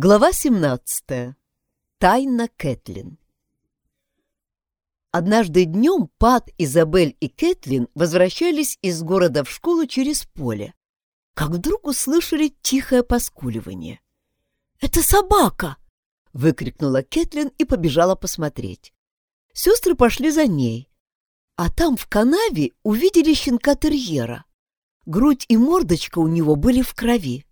Глава 17. Тайна Кэтлин. Однажды днем Пат, Изабель и Кэтлин возвращались из города в школу через поле, как вдруг услышали тихое поскуливание. «Это собака!» — выкрикнула Кэтлин и побежала посмотреть. Сестры пошли за ней, а там в канаве увидели щенка-терьера. Грудь и мордочка у него были в крови.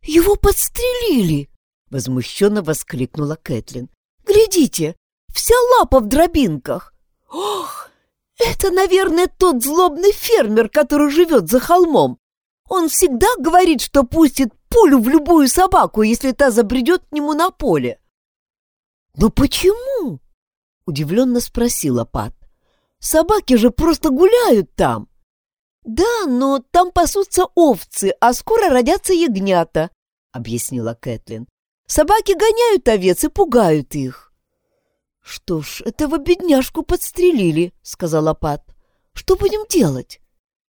«Его подстрелили!» — возмущенно воскликнула Кэтлин. «Глядите, вся лапа в дробинках! Ох, это, наверное, тот злобный фермер, который живет за холмом. Он всегда говорит, что пустит пулю в любую собаку, если та забредет к нему на поле». «Но почему?» — удивленно спросила Пат. «Собаки же просто гуляют там». «Да, но там пасутся овцы, а скоро родятся ягнята», — объяснила Кэтлин. Собаки гоняют овец и пугают их. — Что ж, этого бедняжку подстрелили, — сказала Пат. — Что будем делать?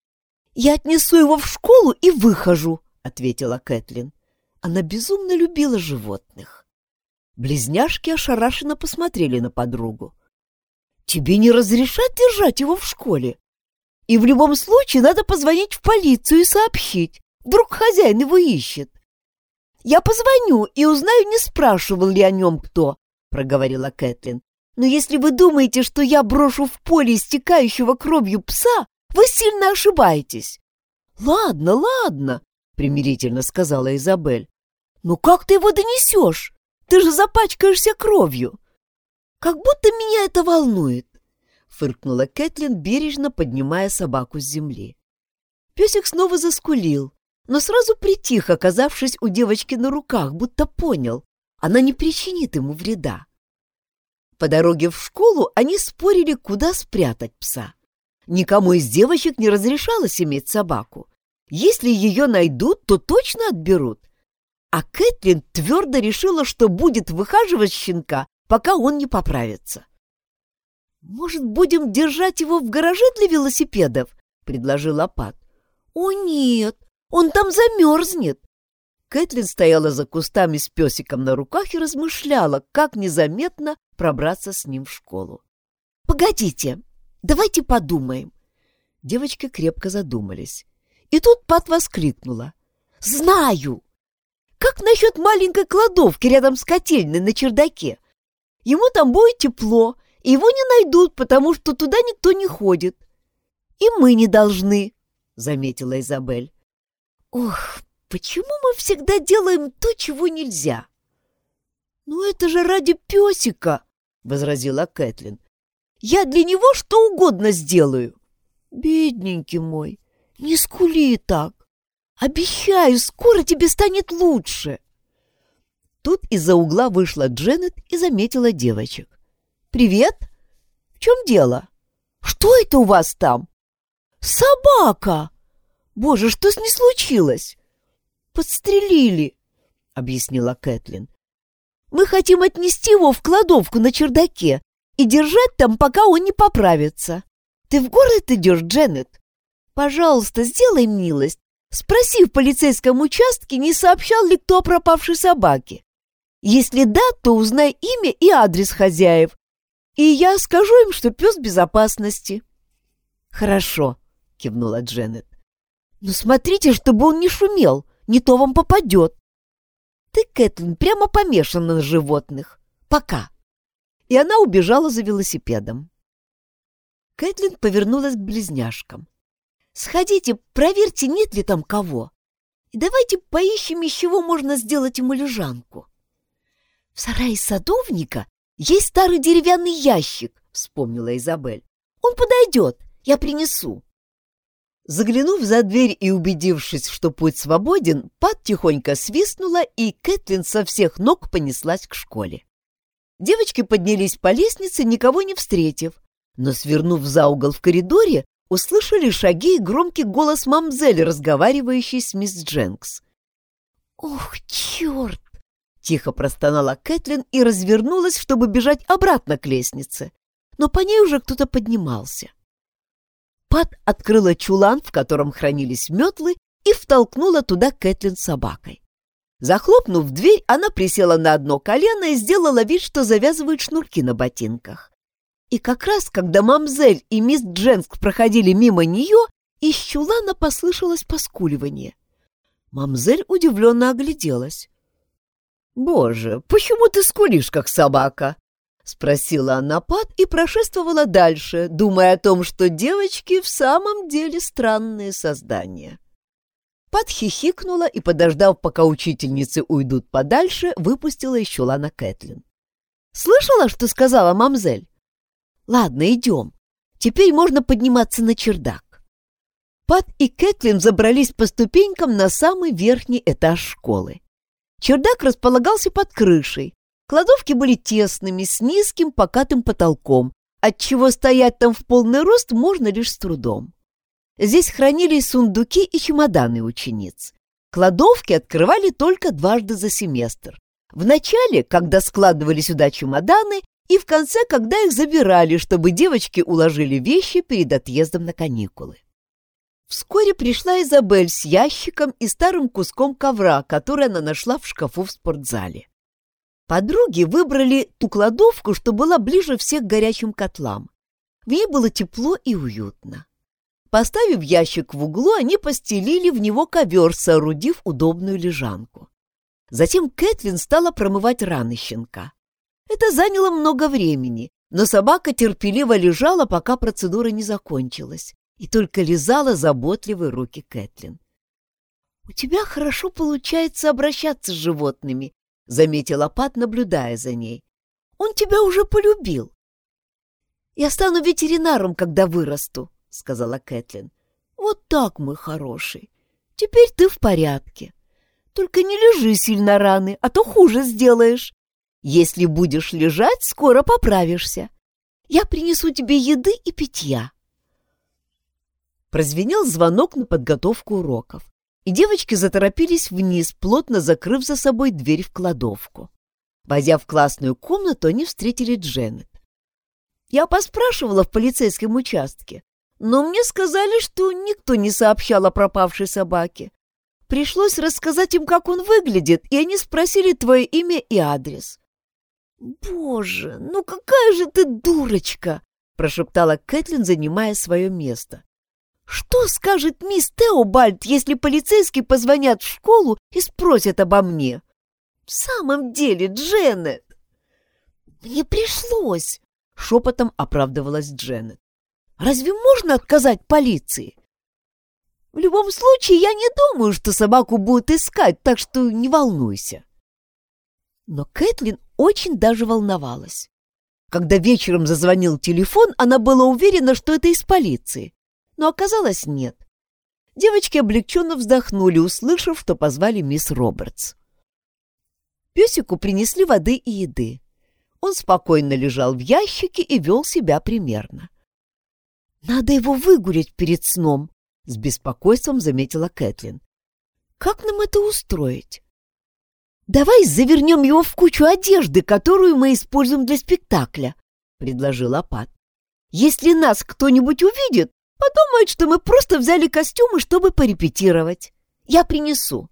— Я отнесу его в школу и выхожу, — ответила Кэтлин. Она безумно любила животных. Близняшки ошарашенно посмотрели на подругу. «Тебе не разрешат держать его в школе? И в любом случае надо позвонить в полицию и сообщить. Вдруг хозяин его ищет. «Я позвоню и узнаю, не спрашивал ли о нем кто», — проговорила Кэтлин. «Но если вы думаете, что я брошу в поле истекающего кровью пса, вы сильно ошибаетесь». «Ладно, ладно», — примирительно сказала Изабель. «Но как ты его донесешь? Ты же запачкаешься кровью». «Как будто меня это волнует», — фыркнула Кэтлин, бережно поднимая собаку с земли. Песик снова заскулил, но сразу притих, оказавшись у девочки на руках, будто понял, она не причинит ему вреда. По дороге в школу они спорили, куда спрятать пса. Никому из девочек не разрешалось иметь собаку. Если ее найдут, то точно отберут. А Кэтлин твердо решила, что будет выхаживать щенка, пока он не поправится. «Может, будем держать его в гараже для велосипедов?» — предложил Апат. «О, нет, он там замерзнет!» Кэтлин стояла за кустами с песиком на руках и размышляла, как незаметно пробраться с ним в школу. «Погодите, давайте подумаем!» Девочки крепко задумались. И тут Пат воскликнула. «Знаю! Как насчет маленькой кладовки рядом с котельной на чердаке? Ему там будет тепло, и его не найдут, потому что туда никто не ходит. И мы не должны», — заметила Изабель. Ох, почему мы всегда делаем то, чего нельзя? Ну это же ради песика, возразила Кэтлин. Я для него что угодно сделаю. Бедненький мой, не скули так. Обещаю, скоро тебе станет лучше. Тут из-за угла вышла Дженнет и заметила девочек. «Привет! В чем дело? Что это у вас там?» «Собака!» Боже, что с ней случилось? Подстрелили, объяснила Кэтлин. Мы хотим отнести его в кладовку на чердаке и держать там, пока он не поправится. Ты в город идешь, Дженнет? Пожалуйста, сделай милость. Спроси в полицейском участке, не сообщал ли кто о пропавшей собаке. Если да, то узнай имя и адрес хозяев, и я скажу им, что пес в безопасности. Хорошо, кивнула Дженнет. Но смотрите, чтобы он не шумел, не то вам попадет. Ты, Кэтлин, прямо помешана на животных. Пока. И она убежала за велосипедом. Кэтлин повернулась к близняшкам. «Сходите, проверьте, нет ли там кого. И давайте поищем, из чего можно сделать ему лежанку». «В сарае садовника есть старый деревянный ящик», — вспомнила Изабель. «Он подойдет, я принесу». Заглянув за дверь и убедившись, что путь свободен, Пат тихонько свистнула, и Кэтлин со всех ног понеслась к школе. Девочки поднялись по лестнице, никого не встретив, но, свернув за угол в коридоре, услышали шаги и громкий голос мамзель, разговаривающей с мисс Дженкс. «Ох, черт!» — тихо простонала Кэтлин и развернулась, чтобы бежать обратно к лестнице, но по ней уже кто-то поднимался. Пат открыла чулан, в котором хранились метлы, и втолкнула туда Кэтлин с собакой. Захлопнув дверь, она присела на одно колено и сделала вид, что завязывает шнурки на ботинках. И как раз, когда мамзель и мисс Дженск проходили мимо нее, из чулана послышалось поскуливание. Мамзель удивленно огляделась. «Боже, почему ты скулишь, как собака?» — спросила она Пат и прошествовала дальше, думая о том, что девочки в самом деле странные создания. Пат хихикнула и, подождав, пока учительницы уйдут подальше, выпустила из чулана Кэтлин. «Слышала, что сказала мамзель? Ладно, идем. Теперь можно подниматься на чердак. Пат и Кэтлин забрались по ступенькам на самый верхний этаж школы. Чердак располагался под крышей. Кладовки были тесными, с низким покатым потолком, отчего стоять там в полный рост можно лишь с трудом. Здесь хранились сундуки и чемоданы учениц. Кладовки открывали только дважды за семестр. В начале, когда складывали сюда чемоданы, и в конце, когда их забирали, чтобы девочки уложили вещи перед отъездом на каникулы. Вскоре пришла Изабель с ящиком и старым куском ковра, который она нашла в шкафу в спортзале. Подруги выбрали ту кладовку, что была ближе всех к горячим котлам. В ней было тепло и уютно. Поставив ящик в углу, они постелили в него ковер, соорудив удобную лежанку. Затем Кэтлин стала промывать раны щенка. Это заняло много времени, но собака терпеливо лежала, пока процедура не закончилась и только лизала заботливые руки Кэтлин. «У тебя хорошо получается обращаться с животными», — заметила Пат, наблюдая за ней. «Он тебя уже полюбил». «Я стану ветеринаром, когда вырасту», — сказала Кэтлин. «Вот так, мой хороший. Теперь ты в порядке. Только не лежи сильно раны, а то хуже сделаешь. Если будешь лежать, скоро поправишься. Я принесу тебе еды и питья». Прозвенел звонок на подготовку уроков, и девочки заторопились вниз, плотно закрыв за собой дверь в кладовку. Войдя в классную комнату, они встретили Дженнет. Я поспрашивала в полицейском участке, но мне сказали, что никто не сообщал о пропавшей собаке. Пришлось рассказать им, как он выглядит, и они спросили твое имя и адрес. «Боже, ну какая же ты дурочка!» — прошептала Кэтлин, занимая свое место. Что скажет мисс Теобальд, если полицейские позвонят в школу и спросят обо мне? В самом деле, Дженнет... Мне пришлось, шепотом оправдывалась Дженнет. Разве можно отказать полиции? В любом случае, я не думаю, что собаку будут искать, так что не волнуйся. Но Кэтлин очень даже волновалась. Когда вечером зазвонил телефон, она была уверена, что это из полиции но оказалось нет. Девочки облегченно вздохнули, услышав, что позвали мисс Робертс. Песику принесли воды и еды. Он спокойно лежал в ящике и вел себя примерно. «Надо его выгулять перед сном», — с беспокойством заметила Кэтлин. «Как нам это устроить?» «Давай завернем его в кучу одежды, которую мы используем для спектакля», — предложила Пат. «Если нас кто-нибудь увидит, Подумают, что мы просто взяли костюмы, чтобы порепетировать. Я принесу.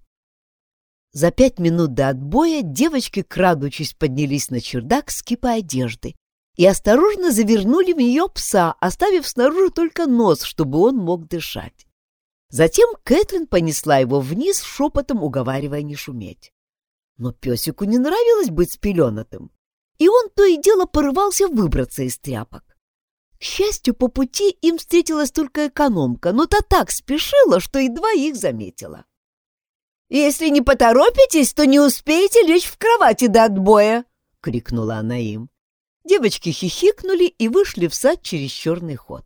За пять минут до отбоя девочки, крадучись, поднялись на чердак с кипой одежды и осторожно завернули в нее пса, оставив снаружи только нос, чтобы он мог дышать. Затем Кэтлин понесла его вниз, шепотом уговаривая не шуметь. Но песику не нравилось быть спеленатым, и он то и дело порывался выбраться из тряпок. Счастью, по пути им встретилась только экономка, но та так спешила, что едва их заметила. «Если не поторопитесь, то не успеете лечь в кровати до отбоя!» — крикнула она им. Девочки хихикнули и вышли в сад через черный ход.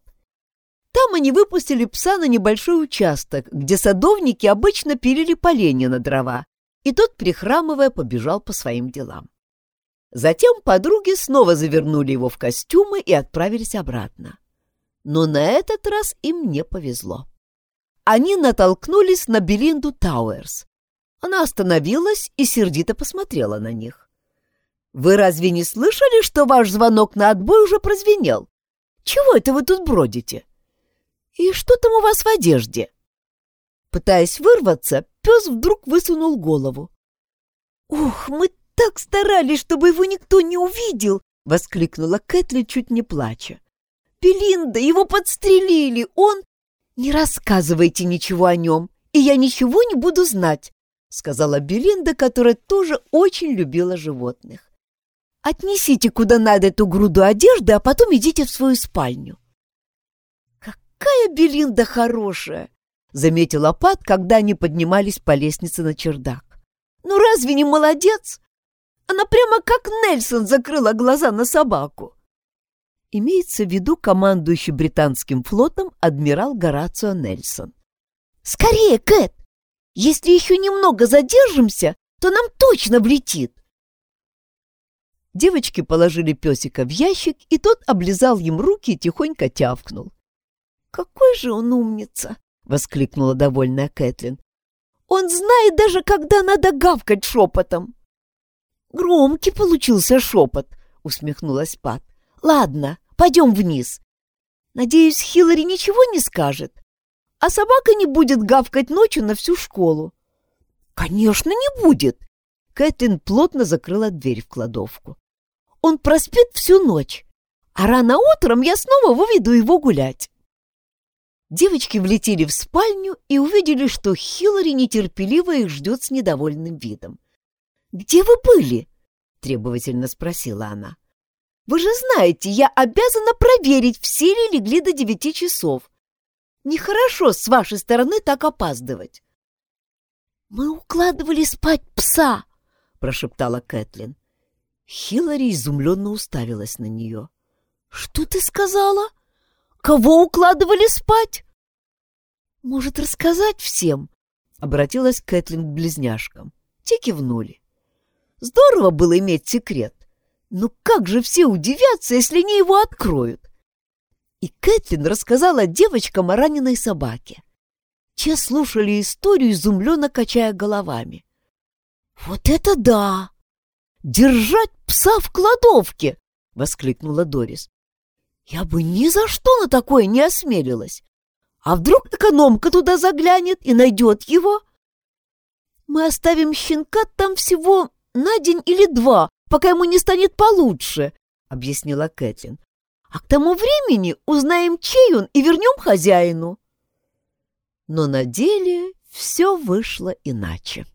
Там они выпустили пса на небольшой участок, где садовники обычно пилили поленья на дрова, и тот, прихрамывая, побежал по своим делам. Затем подруги снова завернули его в костюмы и отправились обратно. Но на этот раз им не повезло. Они натолкнулись на Белинду Тауэрс. Она остановилась и сердито посмотрела на них. «Вы разве не слышали, что ваш звонок на отбой уже прозвенел? Чего это вы тут бродите? И что там у вас в одежде?» Пытаясь вырваться, пес вдруг высунул голову. «Ох, мы так старались, чтобы его никто не увидел!» — воскликнула Кэтлин, чуть не плача. «Белинда, его подстрелили! Он...» «Не рассказывайте ничего о нем, и я ничего не буду знать!» — сказала Белинда, которая тоже очень любила животных. «Отнесите куда надо эту груду одежды, а потом идите в свою спальню». «Какая Белинда хорошая!» — заметила Пат, когда они поднимались по лестнице на чердак. «Ну разве не молодец? Она прямо как Нельсон закрыла глаза на собаку!» Имеется в виду командующий британским флотом адмирал Горацио Нельсон. «Скорее, Кэт! Если еще немного задержимся, то нам точно влетит!» Девочки положили песика в ящик, и тот облизал им руки и тихонько тявкнул. «Какой же он умница!» — воскликнула довольная Кэтлин. «Он знает даже, когда надо гавкать шепотом!» «Громкий получился шепот!» — усмехнулась Пат. «Ладно, пойдем вниз. Надеюсь, Хиллари ничего не скажет, а собака не будет гавкать ночью на всю школу». «Конечно, не будет!» Кэтлин плотно закрыла дверь в кладовку. «Он проспит всю ночь, а рано утром я снова выведу его гулять». Девочки влетели в спальню и увидели, что Хиллари нетерпеливо их ждет с недовольным видом. «Где вы были?» — требовательно спросила она. «Вы же знаете, я обязана проверить, все ли легли до девяти часов. Нехорошо с вашей стороны так опаздывать». «Мы укладывали спать пса!» — прошептала Кэтлин. Хиллари изумленно уставилась на нее. «Что ты сказала?» Кого укладывали спать? Может, рассказать всем? Обратилась Кэтлин к близняшкам. Те кивнули. Здорово было иметь секрет. Но как же все удивятся, если они его откроют? И Кэтлин рассказала девочкам о раненой собаке. Те слушали историю, изумленно качая головами. «Вот это да! Держать пса в кладовке!» — воскликнула Дорис. Я бы ни за что на такое не осмелилась. А вдруг экономка туда заглянет и найдет его? Мы оставим щенка там всего на день или два, пока ему не станет получше, — объяснила Кэтлин. А к тому времени узнаем, чей он, и вернем хозяину. Но на деле все вышло иначе.